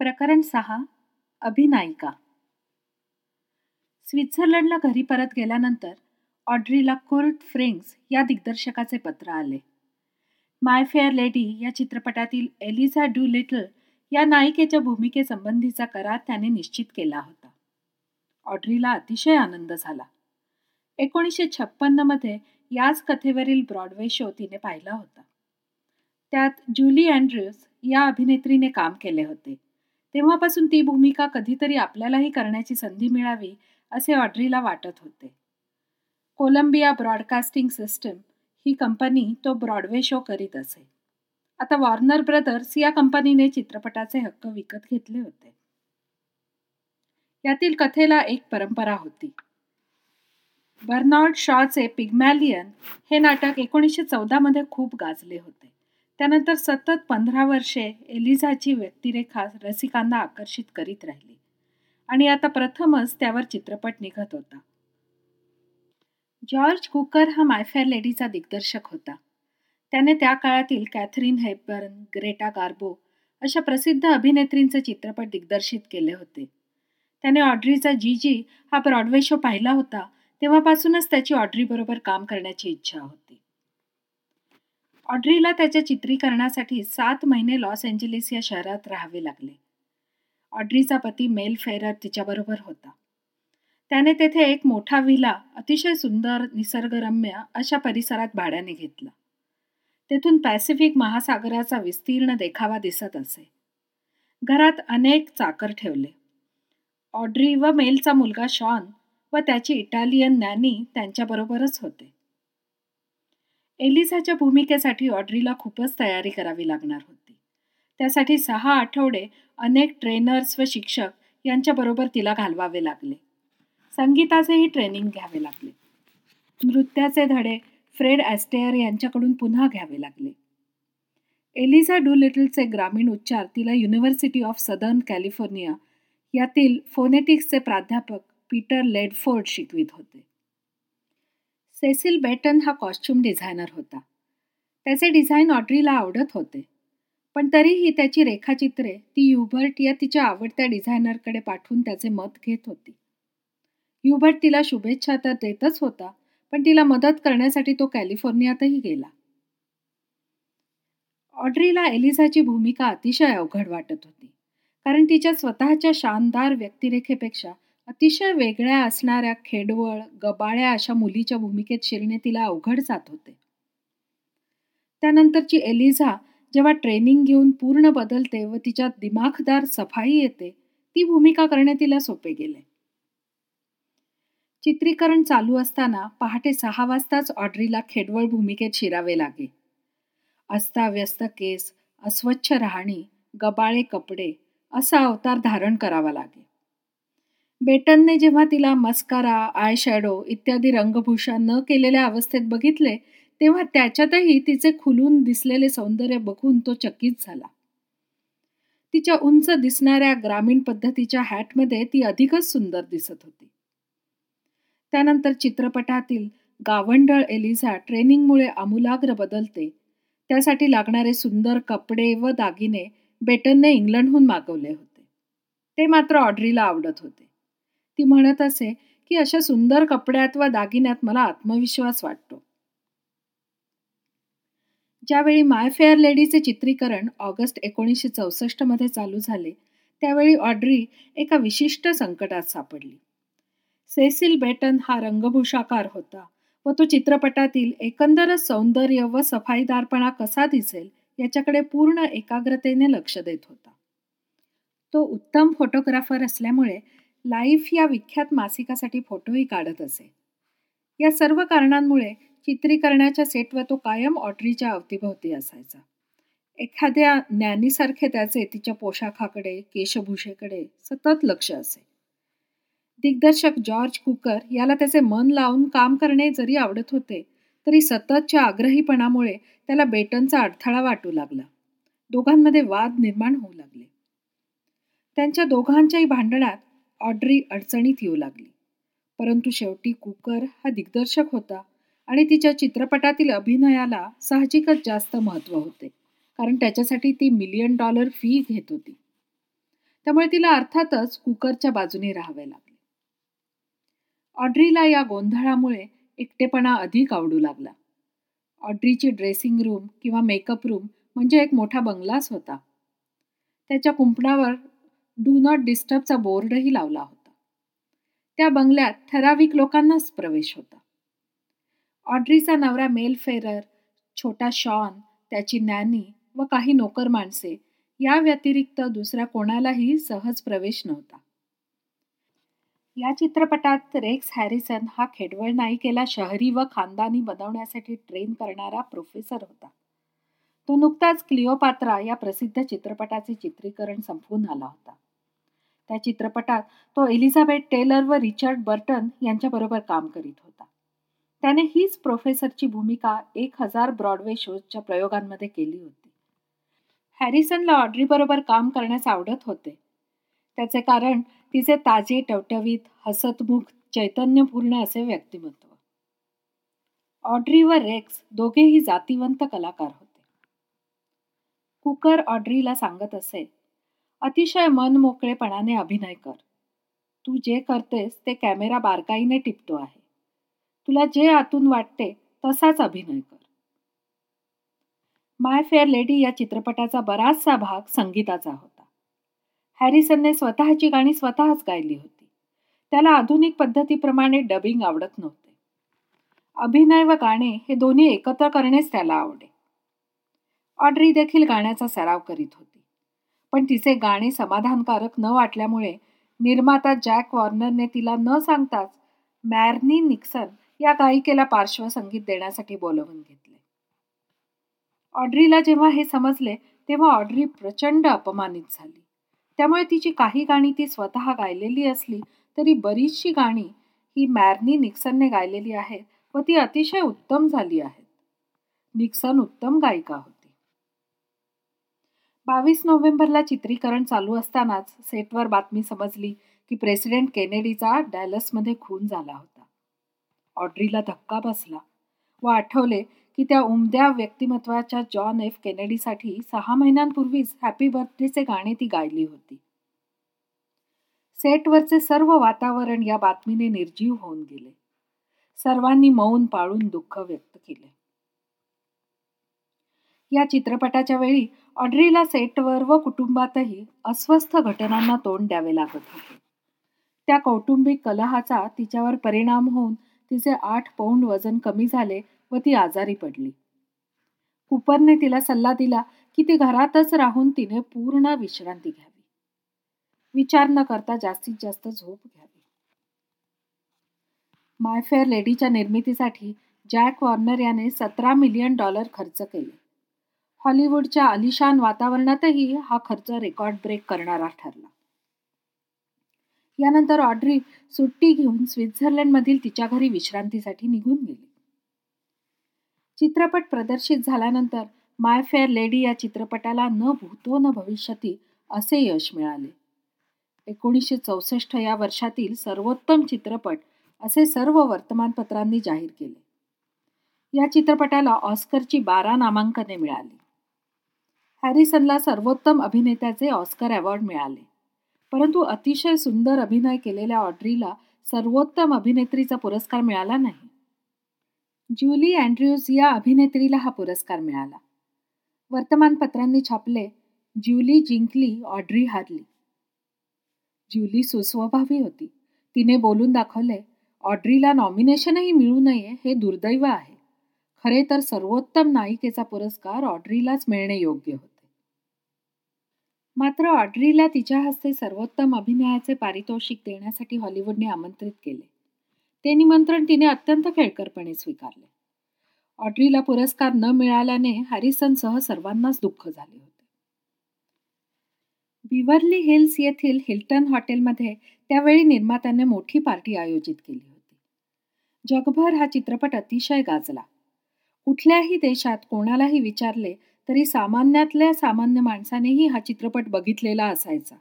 प्रकरण सहा अभिनायिका. स्वित्झर्लंडला घरी परत गेल्यानंतर ऑड्रीला कोर्ट फ्रेंग्स या दिग्दर्शकाचे पत्र आले. माय फेअर लेडी या चित्रपटातील एलिझा डू लिटल या नायिकेच्या भूमिकेसंबंधीचा करार त्याने निश्चित केला होता. ऑड्रीला अतिशय आनंद झाला. एकोणीसशे छप्पन्नमध्ये याच कथेवरील ब्रॉडवे शो तिने पाहिला होता. त्यात जुली अँड्र्यूज या अभिनेत्रीने काम केले होते. तेव्हापासून ती भूमिका कधीतरी आपल्यालाही करण्याची संधी मिळावी असे ऑड्रीला वाटत होते. कोलंबिया ब्रॉडकास्टिंग सिस्टम ही कंपनी तो ब्रॉडवे शो करीत असे. आता वॉर्नर ब्रदर्स या कंपनीने चित्रपटाचे हक्क विकत घेतले होते. यातील कथेला एक परंपरा होती. बर्नॉर्ड शॉचे पिग्मॅलियन हे नाटक एकोणीसशे चौदामध्ये खूप गाजले होते. त्यानंतर सतत पंधरा वर्षे एलिझाची व्यक्तिरेखा रसिकांना आकर्षित करीत राहिली. आणि आता प्रथमच त्यावर चित्रपट निघत होता. जॉर्ज कुकर हा मायफेअर लेडीचा दिग्दर्शक होता. त्याने त्या काळातील कॅथरीन हेपबर्न ग्रेटा गार्बो अशा प्रसिद्ध अभिनेत्रींचे चित्रपट दिग्दर्शित केले होते. त्याने ऑड्रीचा जी जी हा ब्रॉडवे शो पाहिला होता तेव्हापासूनच त्याची ऑड्रीबरोबर काम करण्याची इच्छा होती. ऑड्रीला त्याच्या चित्रीकरणासाठी सात महिने लॉस एंजेलिस या शहरात राहावे लागले. ऑड्रीचा पती मेल फेरर तिच्याबरोबर होता. त्याने तेथे एक मोठा विला अतिशय सुंदर निसर्गरम्य अशा परिसरात भाड्याने घेतला. तेथून पॅसिफिक महासागराचा विस्तीर्ण देखावा दिसत असे. घरात अनेक चाकर ठेवले. ऑड्री व मेलचा मुलगा शॉन व त्याची इटालियन नॅनी त्यांच्याबरोबरच होते. एलिझाच्या भूमिकेसाठी ऑड्रीला खूपच तयारी करावी लागणार होती. त्यासाठी सहा आठवडे अनेक ट्रेनर्स व शिक्षक यांच्याबरोबर तिला घालवावे लागले. संगीताचेही ट्रेनिंग घ्यावे लागले. नृत्याचे धडे फ्रेड ॲस्टेअर यांच्याकडून पुन्हा घ्यावे लागले. एलिझा डू लिटलचे ग्रामीण उच्चार तिला युनिव्हर्सिटी ऑफ सदर्न कॅलिफोर्निया यातील फोनेटिक्सचे प्राध्यापक पीटर लेडफोर्ड शिकवित होते. सेसिल बेटन हा कॉस्ट्युम डिझायनर होता. त्याचे डिझाईन ऑड्रीला आवडत होते. पण तरीही त्याची रेखाचित्रे ती युबर्ट या तिच्या आवडत्या डिझायनरकडे पाठवून त्याचे मत घेत होती. युबर्ट तिला शुभेच्छा तर देतच होता पण तिला मदत करण्यासाठी तो कॅलिफोर्नियातही गेला. ऑड्रीला एलिझाची भूमिका अतिशय अवघड वाटत होती कारण तिच्या स्वतःच्या शानदार व्यक्तिरेखेपेक्षा अतिशय वेगळ्या असणाऱ्या खेडवळ गबाळ्या अशा मुलीच्या भूमिकेत शिरणे तिला अवघड जात होते. त्यानंतरची एलिझा जेव्हा ट्रेनिंग घेऊन पूर्ण बदलते व तिच्यात दिमाखदार सफाई येते ती भूमिका करणे तिला सोपे गेले. चित्रीकरण चालू असताना पहाटे सहा वाजताच ऑड्रीला खेडवळ भूमिकेत शिरावे लागे. अस्ताव्यस्त केस अस्वच्छ राहणी गबाळे कपडे असा अवतार धारण करावा लागे. बेटनने जेव्हा तिला मस्कारा आय शॅडो इत्यादी रंगभूषा न केलेल्या अवस्थेत बघितले तेव्हा त्याच्यातही तिचे खुलून दिसलेले सौंदर्य बघून तो चकित झाला. तिच्या उंच दिसणाऱ्या ग्रामीण पद्धतीच्या हॅटमध्ये ती अधिकच सुंदर दिसत होती. त्यानंतर चित्रपटातील गावंढळ एलिझा ट्रेनिंगमुळे आमूलाग्र बदलते. त्यासाठी लागणारे सुंदर कपडे व दागिने बेटनने इंग्लंडहून मागवले होते. ते मात्र ऑड्रीला आवडत होते. ती म्हणत असे की अशा सुंदर कपड्यात व दागिन्यात मला आत्मविश्वास वाटतो. ज्यावेळी माय फेअर लेडीचे चित्रीकरण ऑगस्ट एकोणीसशे चौसष्टमध्ये चालू झाले त्यावेळी ऑड्री एका विशिष्ट संकटात सापडली. सेसिल बेटन हा रंगभूषाकार होता व तो चित्रपटातील एकंदरच सौंदर्य व सफाईदारपणा कसा दिसेल याच्याकडे पूर्ण एकाग्रतेने लक्ष देत होता. तो उत्तम फोटोग्राफर असल्यामुळे लाईफ या विख्यात मासिकासाठी फोटोही काढत असे. या सर्व कारणांमुळे चित्रीकरणाच्या सेटवर तो कायम ऑटरीच्या अवतीभोवती असायचा. एखाद्या ज्ञानीसारखे त्याचे तिच्या पोशाखाकडे केशभूषेकडे सतत लक्ष असे. दिग्दर्शक जॉर्ज कुकर याला त्याचे मन लावून काम करणे जरी आवडत होते तरी सततच्या आग्रहीपणामुळे त्याला बेटनचा अडथळा वाटू लागला. दोघांमध्ये वाद निर्माण होऊ लागले. त्यांच्या दोघांच्याही भांडणात ऑड्री अडचणीत येऊ लागली. परंतु शेवटी कुकर हा दिग्दर्शक होता आणि तिच्या चित्रपटातील अभिनयाला साहजिकच जास्त महत्त्व होते कारण त्याच्यासाठी ती मिलियन डॉलर फी घेत होती. त्यामुळे तिला अर्थातच कुकरच्या बाजूने राहावे लागले. ऑड्रीला या गोंधळामुळे एकटेपणा अधिक आवडू लागला. ऑड्रीची ड्रेसिंग रूम किंवा मेकअप रूम म्हणजे एक मोठा बंगलाच होता. त्याच्या कुंपणावर डू नॉट डिस्टर्बचा बोर्डही लावला होता. त्या बंगल्यात ठराविक लोकांनाच प्रवेश होता. ऑड्रीचा नवरा मेल फेरर छोटा शॉन त्याची नॅनी व काही नोकर माणसे या व्यतिरिक्त दुसऱ्या कोणालाही सहज प्रवेश नव्हता. या चित्रपटात रेक्स हॅरिसन हा खेडवळ नायिकेला शहरी व खानदानी बनवण्यासाठी ट्रेन करणारा प्रोफेसर होता. तो नुकताच क्लिओपात्रा या प्रसिद्ध चित्रपटाचे चित्रीकरण संपवून आला होता. त्या चित्रपटात तो एलिझाबेथ टेलर व रिचर्ड बर्टन यांच्याबरोबर काम करीत होता. त्याने हीच प्रोफेसरची भूमिका एक हजार ब्रॉडवे शोजच्या प्रयोगांमध्ये केली होती. हॅरिसनला ऑड्रीबरोबर काम करण्यास आवडत होते. त्याचे कारण तिचे ताजे टवटवीत हसतमुख चैतन्यपूर्ण असे व्यक्तिमत्व. ऑड्री व रेक्स दोघेही जातीवंत कलाकार होते. कुकर ऑड्रीला सांगत असे अतिशय मन मोकळेपणाने अभिनय कर. तू जे करतेस ते कॅमेरा बारकाईने टिपतो आहे. तुला जे आतून वाटते तसाच अभिनय कर. माय फेअर लेडी या चित्रपटाचा बराचसा भाग संगीताचा होता. हॅरिसनने स्वतःची गाणी स्वतःच गायली होती. त्याला आधुनिक पद्धतीप्रमाणे डबिंग आवडत नव्हते. अभिनय व गाणे हे दोन्ही एकत्र करणेच त्याला आवडे. ऑड्री देखील गाण्याचा सराव करीत होती. पण तिचे गाणे समाधानकारक न वाटल्यामुळे निर्माता जॅक वॉर्नरने तिला न सांगताच मॅर्नी निक्सन या गायिकेला पार्श्वसंगीत देण्यासाठी बोलवून घेतले. ऑड्रीला जेव्हा हे समजले तेव्हा ऑड्री प्रचंड अपमानित झाली. त्यामुळे तिची काही गाणी ती स्वतः गायलेली असली तरी बरीचशी गाणी ही मॅर्नी निक्सनने गायलेली आहेत व ती अतिशय उत्तम झाली आहेत. निक्सन उत्तम गायिका होती. बावीस नोव्हेंबरला चित्रीकरण चालू असतानाच सेटवर बातमी समजली की प्रेसिडेंट केनेडीचा डॅलसमध्ये खून झाला होता. ऑड्रीला धक्का बसला व आठवले की त्या उमद्या व्यक्तिमत्वाच्या जॉन एफ केनेडीसाठी सहा महिन्यांपूर्वीच हॅपी बर्थडेचे गाणे ती गायली होती. सेटवरचे सर्व वातावरण या बातमीने निर्जीव होऊन गेले. सर्वांनी मौन पाळून दुःख व्यक्त केले. या चित्रपटाच्या वेळी ऑड्रीला सेटवर व कुटुंबातही अस्वस्थ घटनांना तोंड द्यावे लागत होते. त्या कौटुंबिक कलहाचा तिच्यावर परिणाम होऊन तिचे आठ पौंड वजन कमी झाले व ती आजारी पडली. कुपरने तिला सल्ला दिला की ती घरातच राहून तिने पूर्ण विश्रांती घ्यावी. विचार न करता जास्तीत जास्त झोप घ्यावी. मायफेअर लेडीच्या निर्मितीसाठी जॅक वॉर्नर याने सतरा मिलियन डॉलर खर्च केले. हॉलिवूडच्या अलिशान वातावरणातही हा खर्च रेकॉर्ड ब्रेक करणारा ठरला. यानंतर ऑड्री सुट्टी घेऊन स्वित्झर्लंडमधील तिच्या घरी विश्रांतीसाठी निघून गेली. चित्रपट प्रदर्शित झाल्यानंतर माय फेअर लेडी या चित्रपटाला न भूतो न भविष्यती असे यश मिळाले. एकोणीसशे चौसष्ट या वर्षातील सर्वोत्तम चित्रपट असे सर्व वर्तमानपत्रांनी जाहीर केले. या चित्रपटाला ऑस्करची बारा नामांकने मिळाली. हॅरिसनला सर्वोत्तम अभिनेत्याचे ऑस्कर अवॉर्ड मिळाले. परंतु अतिशय सुंदर अभिनय केलेल्या ऑड्रीला सर्वोत्तम अभिनेत्रीचा पुरस्कार मिळाला नाही. ज्युली अँड्र्यूज या अभिनेत्रीला हा पुरस्कार मिळाला. वर्तमानपत्रांनी छापले ज्युली जिंकली ऑड्री हारली. ज्युली सुस्वभावी होती. तिने बोलून दाखवले ऑड्रीला नॉमिनेशनही मिळू नये हे दुर्दैव आहे. खरे तर सर्वोत्तम नायिकेचा पुरस्कार ऑड्रीलाच मिळणे योग्य होते. मात्र ऑड्रीला तिच्या हस्ते सर्वोत्तम अभिनयाचे पारितोषिक देण्यासाठी हॉलिवूडने आमंत्रित केले. ते निमंत्रण तिने अत्यंत खेळकरपणे स्वीकारले. ऑड्रीला पुरस्कार न मिळाल्याने हॅरिसनसह सर्वांनाच दुःख झाले होते. बिवर्ली हिल्स येथील हिल्टन हॉटेलमध्ये त्यावेळी निर्मात्याने मोठी पार्टी आयोजित केली होती. जगभर हा चित्रपट अतिशय गाजला. कुठल्याही देशात कोणालाही विचारले तरी सामान्यातल्या सामान्य माणसानेही हा चित्रपट बघितलेला असायचा.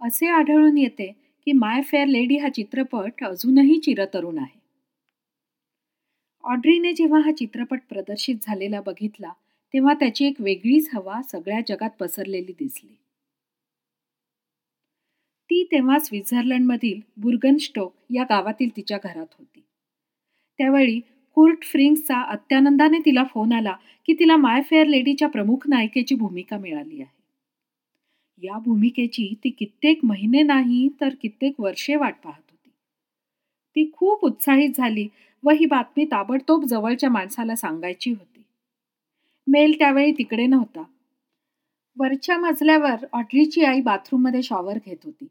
असे आढळून येते की माय फेअर लेडी हा चित्रपट अजूनही चिरतरुण आहे. ऑड्रीने जेव्हा हा चित्रपट प्रदर्शित झालेला बघितला तेव्हा त्याची एक वेगळीच हवा सगळ्या जगात पसरलेली दिसली. ती तेव्हा स्वित्झर्लंडमधील बुर्गनस्टोक या गावातील तिच्या घरात होती. त्यावेळी कुर्ट फ्रिंग्सचा अत्यानंदाने तिला फोन आला की तिला माय फेअर लेडीच्या प्रमुख नायिकेची भूमिका मिळाली आहे. या भूमिकेची ती कित्येक महिने नाही तर कित्येक वर्षे वाट पाहत होती. ती खूप उत्साहित झाली व ही बातमी ताबडतोब जवळच्या माणसाला सांगायची होती. मेल त्यावेळी तिकडे नव्हता. वरच्या मजल्यावर ऑड्रीची आई बाथरूममध्ये शॉवर घेत होती.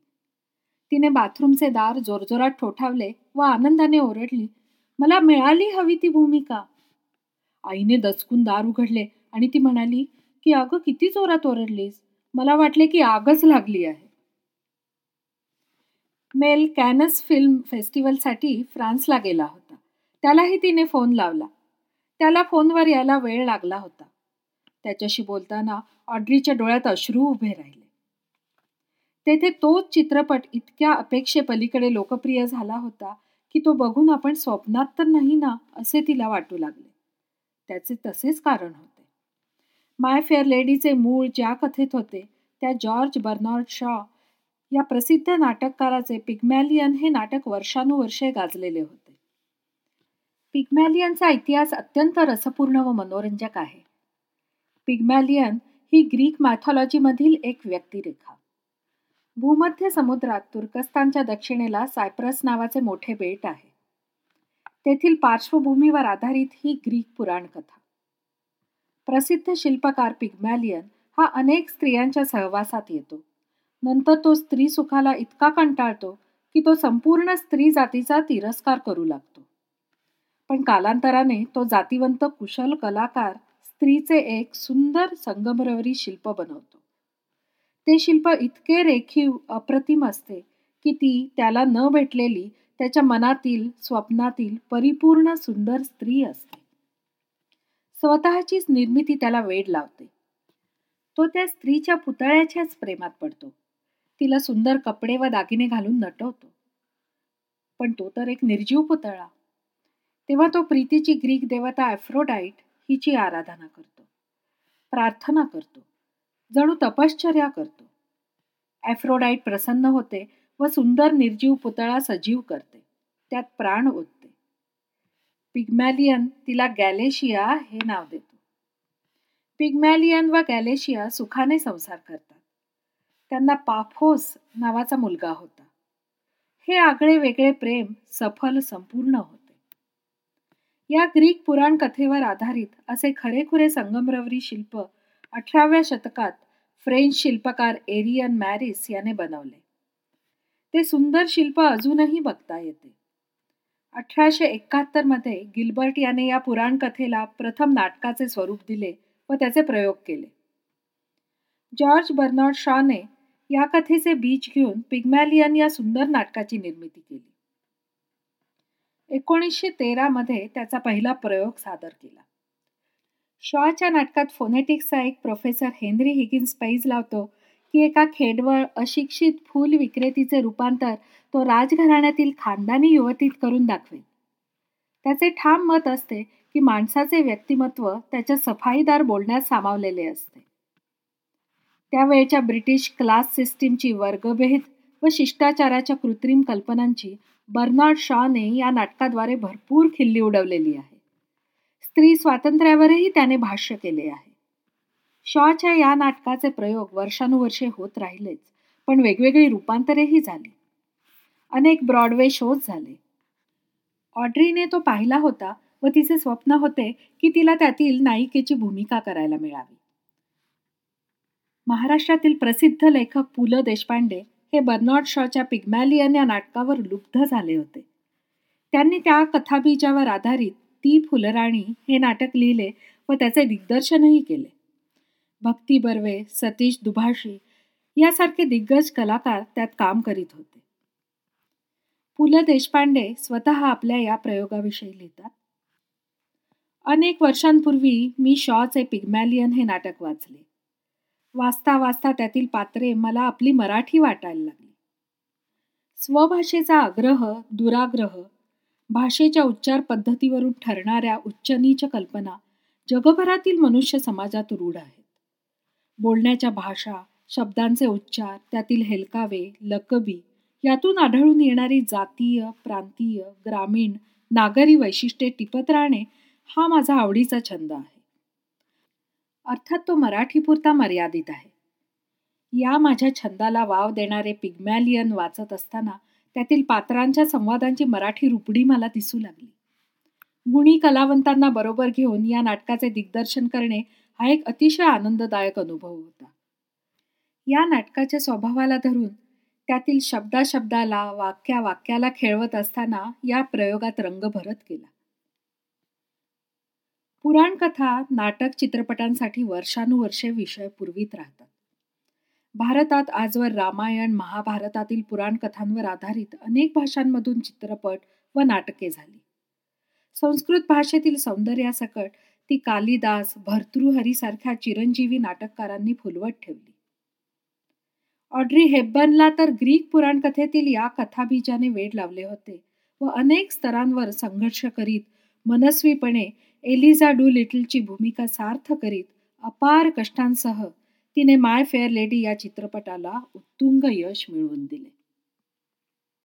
तिने बाथरूमचे दार जोरजोरात ठोठावले व आनंदाने ओरडली मला मिळाली हवी ती भूमिका. आईने दचकून दार उघडले आणि ती म्हणाली की अगं किती जोरात ओरडलीस. मला वाटले की आगच लागली आहे. मेल कॅनस फिल्म फेस्टिवलसाठी फ्रान्सला गेला होता. त्यालाही तिने फोन लावला. त्याला फोनवर यायला वेळ लागला होता. त्याच्याशी बोलताना ऑड्रीच्या डोळ्यात अश्रू उभे राहिले. तेथे तोच चित्रपट इतक्या अपेक्षेपलीकडे लोकप्रिय झाला होता की तो बघून आपण स्वप्नात तर नाही ना असे तिला वाटू लागले. त्याचे तसेच कारण होते. माय फेअर लेडीचे मूळ ज्या कथेत होते त्या जॉर्ज बर्नॉर्ड शॉ या प्रसिद्ध नाटककाराचे पिग्मॅलियन हे नाटक वर्षानुवर्षे गाजलेले होते. पिग्मॅलियनचा इतिहास अत्यंत रसपूर्ण व मनोरंजक आहे. पिग्मॅलियन ही ग्रीक मॅथॉलॉजीमधील एक व्यक्तिरेखा. भूमध्य समुद्रात तुर्कस्तानच्या दक्षिणेला सायप्रस नावाचे मोठे बेट आहे. तेथील पार्श्वभूमीवर आधारित ही ग्रीक पुराणकथा. प्रसिद्ध शिल्पकार पिग्मॅलियन हा अनेक स्त्रियांच्या सहवासात येतो. नंतर तो स्त्री सुखाला इतका कंटाळतो की तो संपूर्ण स्त्री जातीचा तिरस्कार करू लागतो. पण कालांतराने तो जातीवंत कुशल कलाकार स्त्रीचे एक सुंदर संगमरवरी शिल्प बनवतो. ते शिल्प इतके रेखीव अप्रतिम असते की ती त्याला न भेटलेली त्याच्या मनातील स्वप्नातील परिपूर्ण सुंदर स्त्री असते. स्वतःचीच निर्मिती त्याला वेड लावते. तो त्या स्त्रीच्या पुतळ्याच्याच प्रेमात पडतो. तिला सुंदर कपडे व दागिने घालून नटवतो. पण तो तर एक निर्जीव पुतळा. तेव्हा तो प्रीतीची ग्रीक देवता ॲफ्रोडाईट हिची आराधना करतो. प्रार्थना करतो. जणू तपश्चर्या करतो. ॲफ्रोडाईट प्रसन्न होते व सुंदर निर्जीव पुतळा सजीव करते. त्यात प्राण ओतते. पिग्मॅलियन तिला गॅलेशिया हे नाव देतो. पिग्मॅलियन व गॅलेशिया सुखाने संसार करतात. त्यांना पाफोस नावाचा मुलगा होता. हे आगळे वेगळे प्रेम सफल संपूर्ण होते. या ग्रीक पुराण कथेवर आधारित असे खरेखुरे संगमरवरी शिल्प अठराव्या शतकात फ्रेंच शिल्पकार एरियन मॅरिस याने बनवले. ते सुंदर शिल्प अजूनही बघता येते. अठराशे एकाहत्तरमध्ये गिल्बर्ट याने या पुराणकथेला प्रथम नाटकाचे स्वरूप दिले व त्याचे प्रयोग केले. जॉर्ज बर्नॉर्ड शॉने या कथेचे बीज घेऊन पिग्मॅलियन या सुंदर नाटकाची निर्मिती केली. एकोणीसशे तेरामध्ये त्याचा पहिला प्रयोग सादर केला. शॉच्या नाटकात फोनेटिक्सचा एक प्रोफेसर हेनरी हिगिन्स पैज लावतो की एका खेडवळ अशिक्षित फूल विक्रेतीचे रूपांतर तो राजघराण्यातील खानदानी युवतीत करून दाखवेल. त्याचे ठाम मत असते की माणसाचे व्यक्तिमत्व त्याच्या सफाईदार बोलण्यात सामावलेले असते. त्यावेळच्या ब्रिटिश क्लास सिस्टीमची वर्गभेद व शिष्टाचाराच्या कृत्रिम कल्पनांची बर्नार्ड शॉने या नाटकाद्वारे भरपूर खिल्ली उडवलेली आहे. स्त्री स्वातंत्र्यावरही त्याने भाष्य केले आहे. शॉच्या या नाटकाचे प्रयोग वर्षानुवर्षे होत राहिलेच पण वेगवेगळी रूपांतरेही झाली. अनेक ब्रॉडवे शोज झाले. ऑड्रीने तो पाहिला होता व तिचे स्वप्न होते की तिला त्यातील नायिकेची भूमिका करायला मिळावी. महाराष्ट्रातील प्रसिद्ध लेखक पु ल देशपांडे हे बर्नॉड शॉच्या पिग्मॅलियन या नाटकावर लुब्ध झाले होते. त्यांनी त्या कथाबीजावर आधारित ती फुलराणी हे नाटक लिहिले व त्याचे दिग्दर्शनही केले. भक्ती बर्वे सतीश दुभाषी यासारखे दिग्गज कलाकार त्यात काम करीत होते. पु ल देशपांडे स्वतः आपल्या या प्रयोगाविषयी लिहितात. अनेक वर्षांपूर्वी मी शॉचे पिग्मॅलियन हे नाटक वाचले. वाचता वाचता त्यातील पात्रे मला आपली मराठी वाटायला लागली. स्वभाषेचा आग्रह दुराग्रह भाषेच्या उच्चार पद्धतीवरून ठरणाऱ्या उच्चनीच कल्पना जगभरातील मनुष्य समाजात रूढ आहेत. बोलण्याच्या भाषा शब्दांचे उच्चार त्यातील हेलकावे लकबी यातून आढळून येणारी जातीय प्रांतीय ग्रामीण नागरी वैशिष्ट्ये टिपत राहणे हा माझा आवडीचा छंद आहे. अर्थात तो मराठीपुरता मर्यादित आहे. या माझ्या छंदाला वाव देणारे पिग्मॅलियन वाचत असताना त्यातील पात्रांच्या संवादांची मराठी रुपडी मला दिसू लागली. गुणी कलावंतांना बरोबर घेऊन या नाटकाचे दिग्दर्शन करणे हा एक अतिशय आनंददायक अनुभव होता. या नाटकाच्या स्वभावाला धरून त्यातील शब्दाशब्दाला वाक्या वाक्याला खेळवत असताना या प्रयोगात रंग भरत गेला. पुराणकथा नाटक चित्रपटांसाठी वर्षानुवर्षे विषय पुरवीत राहतात. भारतात आजवर रामायण महाभारतातील पुराणकथांवर आधारित अनेक भाषांमधून चित्रपट व नाटके झाली. संस्कृत भाषेतील सौंदर्यासकट ती कालिदास भर्तृहरीसारख्या चिरंजीवी नाटककारांनी फुलवत ठेवली. ऑड्री हेब्बनला तर ग्रीक पुराणकथेतील या कथाबीजाने वेड लावले होते व अनेक स्तरांवर संघर्ष करीत मनस्वीपणे एलिझा डू लिटलची भूमिका सार्थ करीत अपार कष्टांसह तिने माय फेअर लेडी या चित्रपटाला उत्तुंग यश मिळवून दिले.